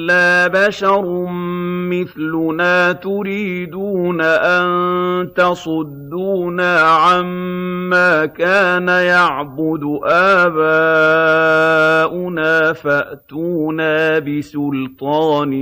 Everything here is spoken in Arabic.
إِلَّا بَشَرٌ مِّثْلُنَا تُرِيدُونَ أَن تَصُدُّونَا عَمَّا كَانَ يَعْبُدُ آبَاؤُنَا فَأْتُونَا بِسُلْطَانٍ